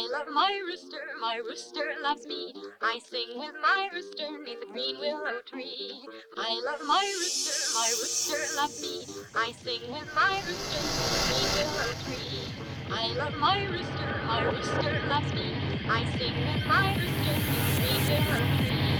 I love my rooster, my rooster loves me. I sing with my rooster neath the green willow tree. I love my rooster, my rooster loves me. I sing with my rooster neath the green willow tree. I love my rooster, my rooster loves me. I sing with my rooster neath the green willow tree.